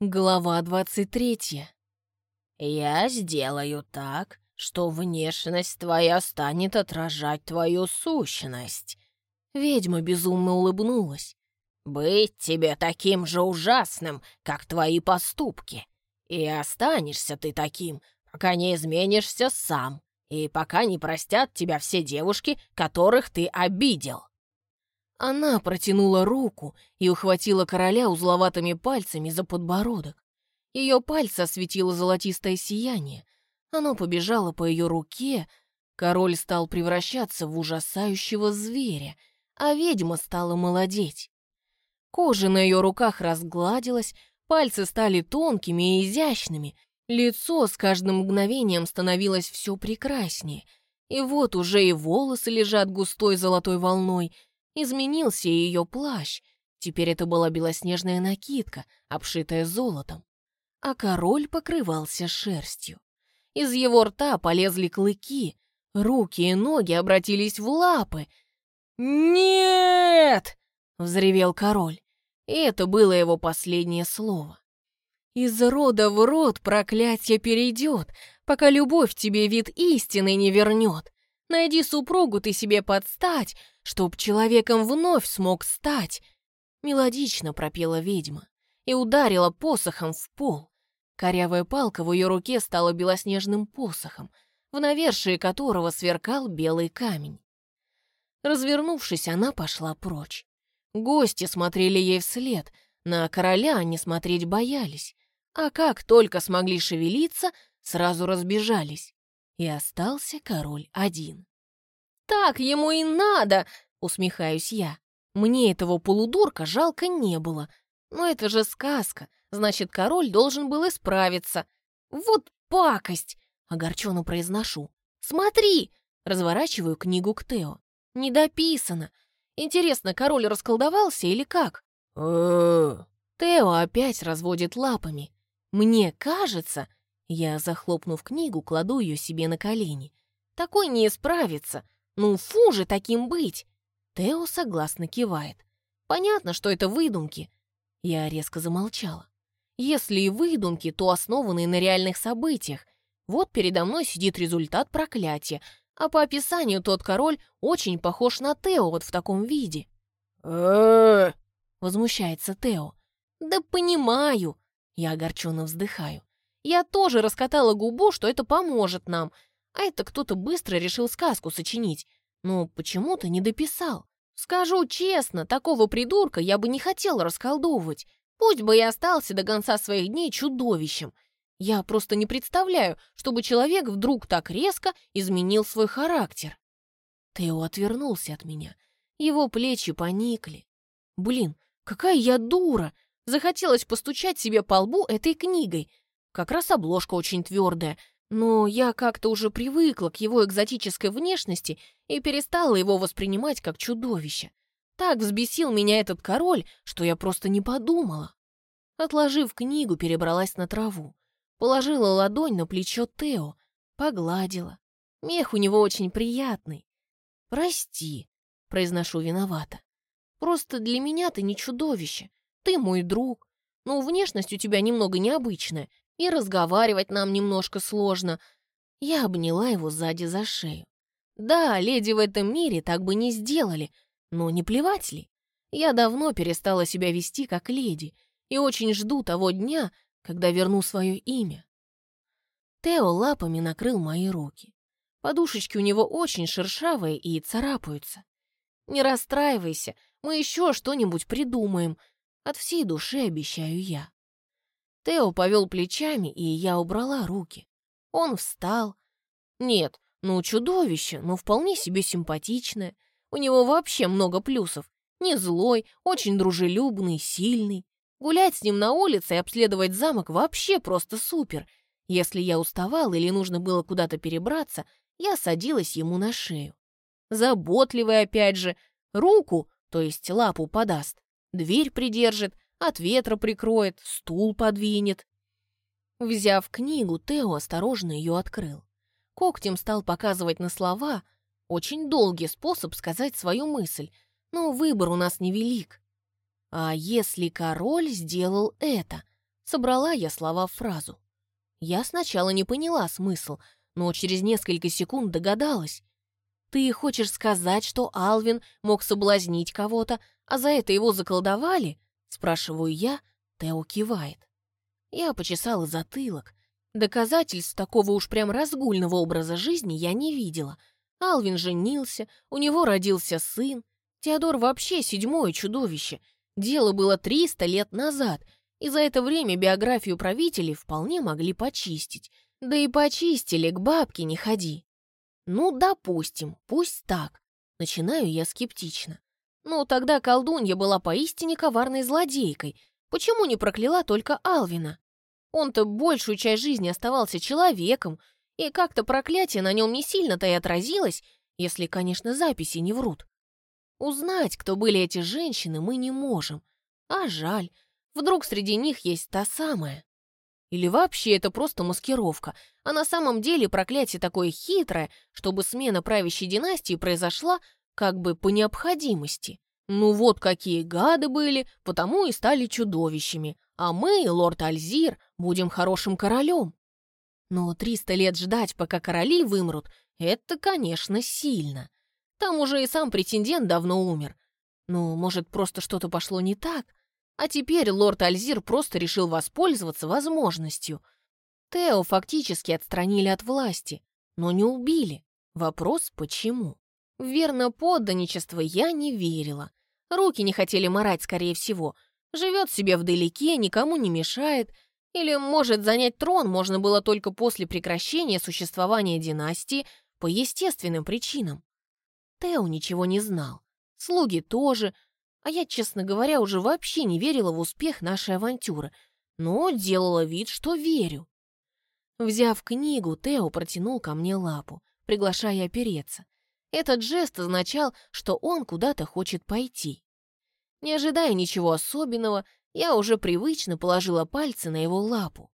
Глава 23. «Я сделаю так, что внешность твоя станет отражать твою сущность». Ведьма безумно улыбнулась. «Быть тебе таким же ужасным, как твои поступки. И останешься ты таким, пока не изменишься сам, и пока не простят тебя все девушки, которых ты обидел». Она протянула руку и ухватила короля узловатыми пальцами за подбородок. Ее пальцы осветило золотистое сияние. Оно побежало по ее руке. Король стал превращаться в ужасающего зверя, а ведьма стала молодеть. Кожа на ее руках разгладилась, пальцы стали тонкими и изящными, лицо с каждым мгновением становилось все прекраснее. И вот уже и волосы лежат густой золотой волной — Изменился ее плащ. Теперь это была белоснежная накидка, обшитая золотом. А король покрывался шерстью. Из его рта полезли клыки, руки и ноги обратились в лапы. «Нет!» — взревел король. И это было его последнее слово. Из рода в род проклятие перейдет, пока любовь тебе вид истины не вернет. Найди супругу ты себе подстать, чтоб человеком вновь смог стать!» Мелодично пропела ведьма и ударила посохом в пол. Корявая палка в ее руке стала белоснежным посохом, в навершии которого сверкал белый камень. Развернувшись, она пошла прочь. Гости смотрели ей вслед, на короля они смотреть боялись, а как только смогли шевелиться, сразу разбежались. И остался король один так ему и надо!» — усмехаюсь я. Мне этого полудурка жалко не было. Но это же сказка, значит, король должен был исправиться. Вот пакость! Огорченно произношу. «Смотри!» — разворачиваю книгу к Тео. «Не дописано. Интересно, король расколдовался или как?» Тео опять разводит лапами. «Мне кажется...» Я, захлопнув книгу, кладу ее себе на колени. «Такой не исправится. Ну, фу же таким быть!» Тео согласно кивает. «Понятно, что это выдумки». Я резко замолчала. «Если и выдумки, то основанные на реальных событиях. Вот передо мной сидит результат проклятия, а по описанию тот король очень похож на Тео вот в таком виде». возмущается Тео. «Да понимаю!» Я огорченно вздыхаю. «Я тоже раскатала губу, что это поможет нам, а это кто-то быстро решил сказку сочинить. Но почему-то не дописал. Скажу честно, такого придурка я бы не хотел расколдовывать. Пусть бы и остался до конца своих дней чудовищем. Я просто не представляю, чтобы человек вдруг так резко изменил свой характер. Тео отвернулся от меня. Его плечи поникли. Блин, какая я дура! Захотелось постучать себе по лбу этой книгой. Как раз обложка очень твердая, но я как-то уже привыкла к его экзотической внешности и перестала его воспринимать как чудовище. Так взбесил меня этот король, что я просто не подумала. Отложив книгу, перебралась на траву. Положила ладонь на плечо Тео, погладила. Мех у него очень приятный. «Прости», — произношу виновата. «Просто для меня ты не чудовище. Ты мой друг. Ну, внешность у тебя немного необычная, и разговаривать нам немножко сложно. Я обняла его сзади за шею. Да, леди в этом мире так бы не сделали, но не плевать ли? Я давно перестала себя вести как леди и очень жду того дня, когда верну свое имя. Тео лапами накрыл мои руки. Подушечки у него очень шершавые и царапаются. Не расстраивайся, мы еще что-нибудь придумаем. От всей души обещаю я. Тео повел плечами, и я убрала руки. Он встал. Нет, ну чудовище, но вполне себе симпатичное. У него вообще много плюсов. Не злой, очень дружелюбный, сильный. Гулять с ним на улице и обследовать замок вообще просто супер. Если я уставала или нужно было куда-то перебраться, я садилась ему на шею. Заботливый опять же, руку, то есть лапу подаст, дверь придержит, от ветра прикроет, стул подвинет. Взяв книгу, Тео осторожно ее открыл. Когтем стал показывать на слова. Очень долгий способ сказать свою мысль, но выбор у нас невелик. А если король сделал это? Собрала я слова в фразу. Я сначала не поняла смысл, но через несколько секунд догадалась. «Ты хочешь сказать, что Алвин мог соблазнить кого-то, а за это его заколдовали?» Спрашиваю я, Тео кивает. Я почесала затылок. Доказательств такого уж прям разгульного образа жизни я не видела. Алвин женился, у него родился сын. Теодор вообще седьмое чудовище. Дело было 300 лет назад, и за это время биографию правителей вполне могли почистить. Да и почистили, к бабке не ходи. Ну, допустим, пусть так. Начинаю я скептично. Ну, тогда колдунья была поистине коварной злодейкой. Почему не прокляла только Алвина? Он-то большую часть жизни оставался человеком, и как-то проклятие на нем не сильно-то и отразилось, если, конечно, записи не врут. Узнать, кто были эти женщины, мы не можем. А жаль, вдруг среди них есть та самая. Или вообще это просто маскировка, а на самом деле проклятие такое хитрое, чтобы смена правящей династии произошла как бы по необходимости. Ну вот какие гады были, потому и стали чудовищами, а мы, лорд Альзир, будем хорошим королем. Но триста лет ждать, пока короли вымрут, это, конечно, сильно. Там уже и сам претендент давно умер. Ну, может, просто что-то пошло не так? А теперь лорд Альзир просто решил воспользоваться возможностью. Тео фактически отстранили от власти, но не убили. Вопрос почему? Верно подданничество я не верила. Руки не хотели морать, скорее всего. Живет себе вдалеке, никому не мешает. Или, может, занять трон можно было только после прекращения существования династии по естественным причинам. Тео ничего не знал. Слуги тоже, а я, честно говоря, уже вообще не верила в успех нашей авантюры, но делала вид, что верю. Взяв книгу, Тео протянул ко мне лапу, приглашая опереться. Этот жест означал, что он куда-то хочет пойти. Не ожидая ничего особенного, я уже привычно положила пальцы на его лапу.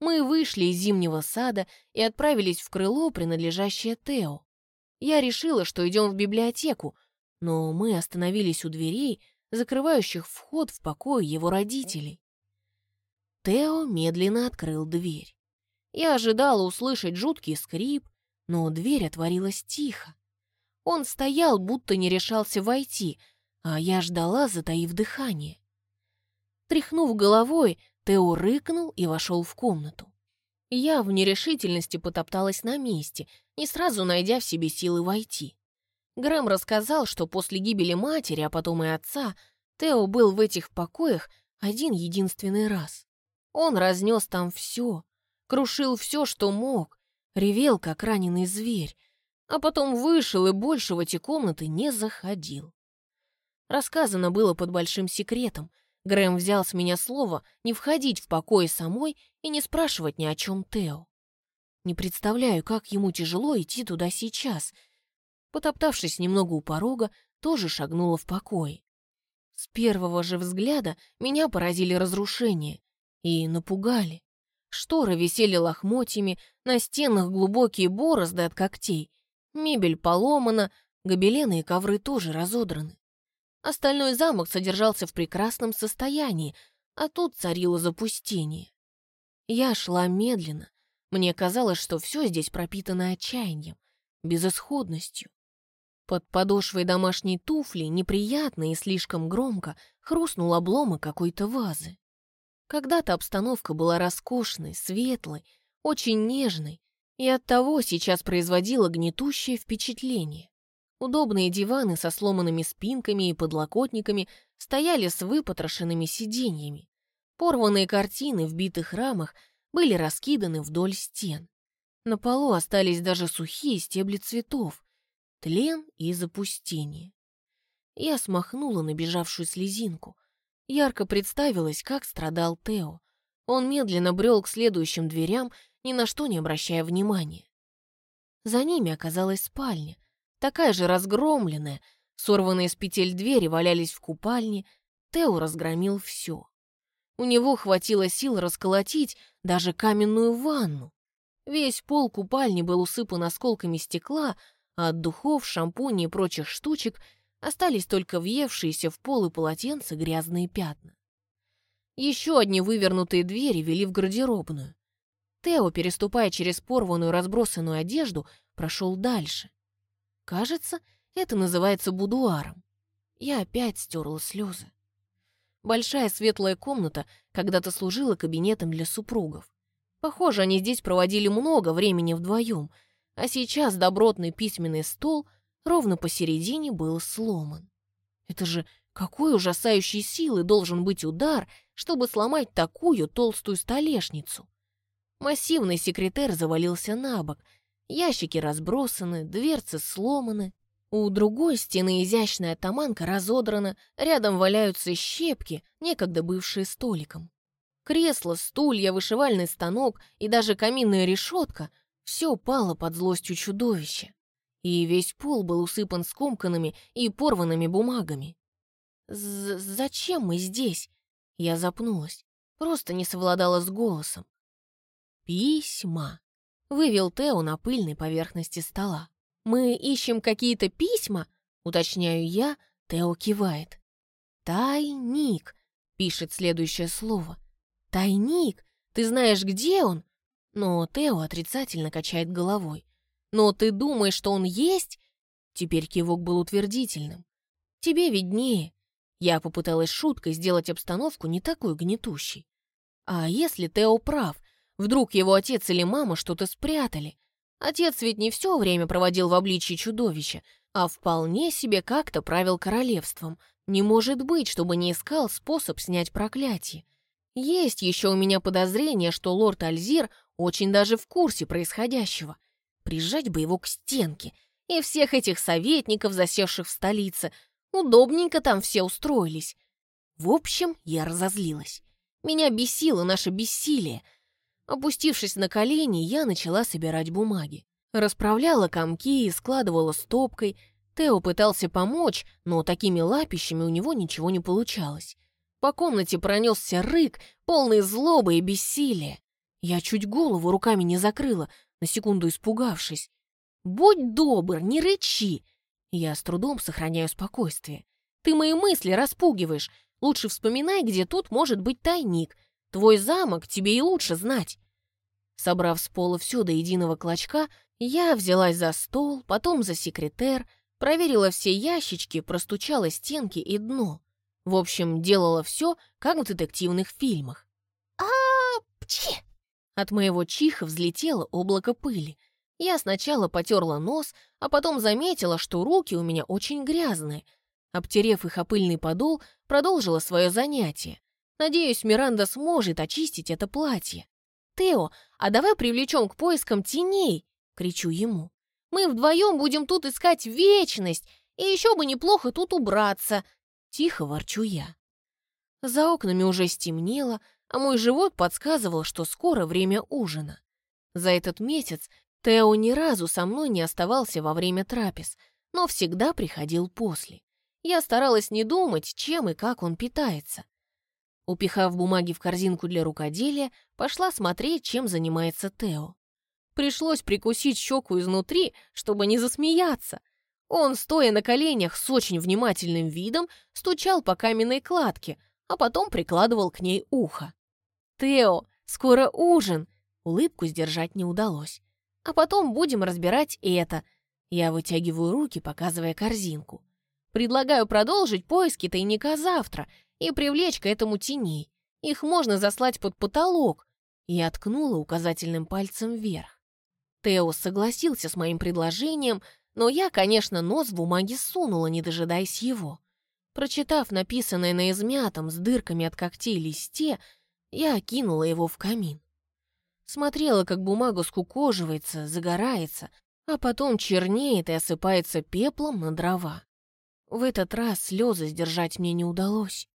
Мы вышли из зимнего сада и отправились в крыло, принадлежащее Тео. Я решила, что идем в библиотеку, но мы остановились у дверей, закрывающих вход в покой его родителей. Тео медленно открыл дверь. Я ожидала услышать жуткий скрип, но дверь отворилась тихо. Он стоял, будто не решался войти, а я ждала, затаив дыхание. Тряхнув головой, Тео рыкнул и вошел в комнату. Я в нерешительности потопталась на месте, не сразу найдя в себе силы войти. Грэм рассказал, что после гибели матери, а потом и отца, Тео был в этих покоях один единственный раз. Он разнес там все, крушил все, что мог, ревел, как раненый зверь, а потом вышел и больше в эти комнаты не заходил. Рассказано было под большим секретом. Грэм взял с меня слово не входить в покои самой и не спрашивать ни о чем Тео. Не представляю, как ему тяжело идти туда сейчас — Потоптавшись немного у порога, тоже шагнула в покой. С первого же взгляда меня поразили разрушения и напугали. Шторы висели лохмотьями, на стенах глубокие борозды от когтей, мебель поломана, гобелены и ковры тоже разодраны. Остальной замок содержался в прекрасном состоянии, а тут царило запустение. Я шла медленно. Мне казалось, что все здесь пропитано отчаянием, безысходностью. Под подошвой домашней туфли неприятно и слишком громко хрустнул обломок какой-то вазы. Когда-то обстановка была роскошной, светлой, очень нежной, и оттого сейчас производила гнетущее впечатление. Удобные диваны со сломанными спинками и подлокотниками стояли с выпотрошенными сиденьями. Порванные картины в битых рамах были раскиданы вдоль стен. На полу остались даже сухие стебли цветов, тлен и запустение. Я смахнула набежавшую слезинку. Ярко представилось, как страдал Тео. Он медленно брел к следующим дверям, ни на что не обращая внимания. За ними оказалась спальня, такая же разгромленная, сорванные с петель двери валялись в купальне, Тео разгромил все. У него хватило сил расколотить даже каменную ванну. Весь пол купальни был усыпан осколками стекла, а от духов, шампуней и прочих штучек остались только въевшиеся в пол и полотенца грязные пятна. Еще одни вывернутые двери вели в гардеробную. Тео, переступая через порванную разбросанную одежду, прошел дальше. Кажется, это называется будуаром. Я опять стерла слезы. Большая светлая комната когда-то служила кабинетом для супругов. Похоже, они здесь проводили много времени вдвоем, а сейчас добротный письменный стол ровно посередине был сломан. Это же какой ужасающей силы должен быть удар, чтобы сломать такую толстую столешницу? Массивный секретарь завалился на бок, ящики разбросаны, дверцы сломаны. У другой стены изящная таманка разодрана, рядом валяются щепки, некогда бывшие столиком. Кресло, стулья, вышивальный станок и даже каминная решетка — все пало под злостью чудовища. И весь пол был усыпан скомканными и порванными бумагами. «Зачем мы здесь?» Я запнулась, просто не совладала с голосом. «Письма», — вывел Тео на пыльной поверхности стола. «Мы ищем какие-то письма?» — уточняю я, Тео кивает. «Тайник», — пишет следующее слово. «Тайник? Ты знаешь, где он?» Но Тео отрицательно качает головой. «Но ты думаешь, что он есть?» Теперь кивок был утвердительным. «Тебе виднее. Я попыталась шуткой сделать обстановку не такой гнетущей. А если Тео прав? Вдруг его отец или мама что-то спрятали? Отец ведь не все время проводил в обличье чудовища, а вполне себе как-то правил королевством. Не может быть, чтобы не искал способ снять проклятие. Есть еще у меня подозрение, что лорд Альзир очень даже в курсе происходящего. Прижать бы его к стенке. И всех этих советников, засевших в столице, Удобненько там все устроились. В общем, я разозлилась. Меня бесило наше бессилие. Опустившись на колени, я начала собирать бумаги. Расправляла комки и складывала стопкой. Тео пытался помочь, но такими лапищами у него ничего не получалось. По комнате пронесся рык, полный злобы и бессилия. Я чуть голову руками не закрыла, на секунду испугавшись. «Будь добр, не рычи!» Я с трудом сохраняю спокойствие. Ты мои мысли распугиваешь. Лучше вспоминай, где тут может быть тайник. Твой замок тебе и лучше знать. Собрав с пола все до единого клочка, я взялась за стол, потом за секретер, проверила все ящички, простучала стенки и дно. В общем, делала все, как в детективных фильмах. а пчи! От моего чиха взлетело облако пыли — я сначала потерла нос, а потом заметила, что руки у меня очень грязные. Обтерев их о пыльный подол, продолжила свое занятие. Надеюсь, Миранда сможет очистить это платье. «Тео, а давай привлечем к поискам теней!» — кричу ему. «Мы вдвоем будем тут искать вечность, и еще бы неплохо тут убраться!» Тихо ворчу я. За окнами уже стемнело, а мой живот подсказывал, что скоро время ужина. За этот месяц Тео ни разу со мной не оставался во время трапез, но всегда приходил после. Я старалась не думать, чем и как он питается. Упихав бумаги в корзинку для рукоделия, пошла смотреть, чем занимается Тео. Пришлось прикусить щеку изнутри, чтобы не засмеяться. Он, стоя на коленях с очень внимательным видом, стучал по каменной кладке, а потом прикладывал к ней ухо. «Тео, скоро ужин!» Улыбку сдержать не удалось. А потом будем разбирать это. Я вытягиваю руки, показывая корзинку. Предлагаю продолжить поиски тайника завтра и привлечь к этому теней. Их можно заслать под потолок. Я ткнула указательным пальцем вверх. Тео согласился с моим предложением, но я, конечно, нос в бумаге сунула, не дожидаясь его. Прочитав написанное на измятом с дырками от когтей листе, я кинула его в камин. Смотрела, как бумага скукоживается, загорается, а потом чернеет и осыпается пеплом на дрова. В этот раз слезы сдержать мне не удалось.